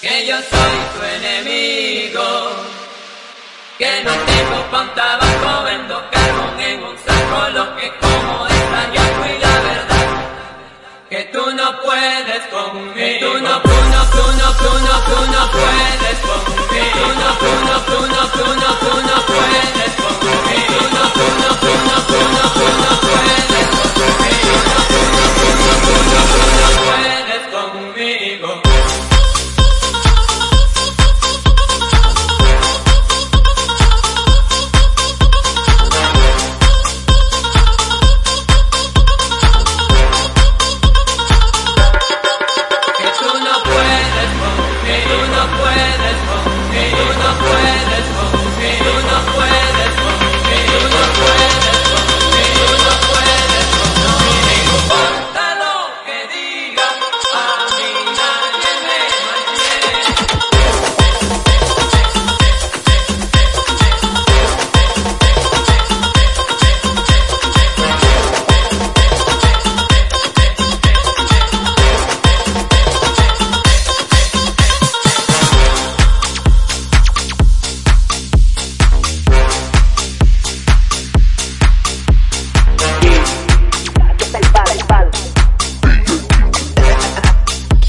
que yo soy tu enemigo, que no tengo pan tabaco, vendo carbón en un saco, lo que como es la y la verdad, que tú no puedes conmigo, tú no, tú no, tú no, tú no, tú conmigo.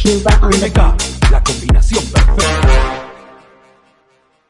Cuba on the MK, la combinación perfecta.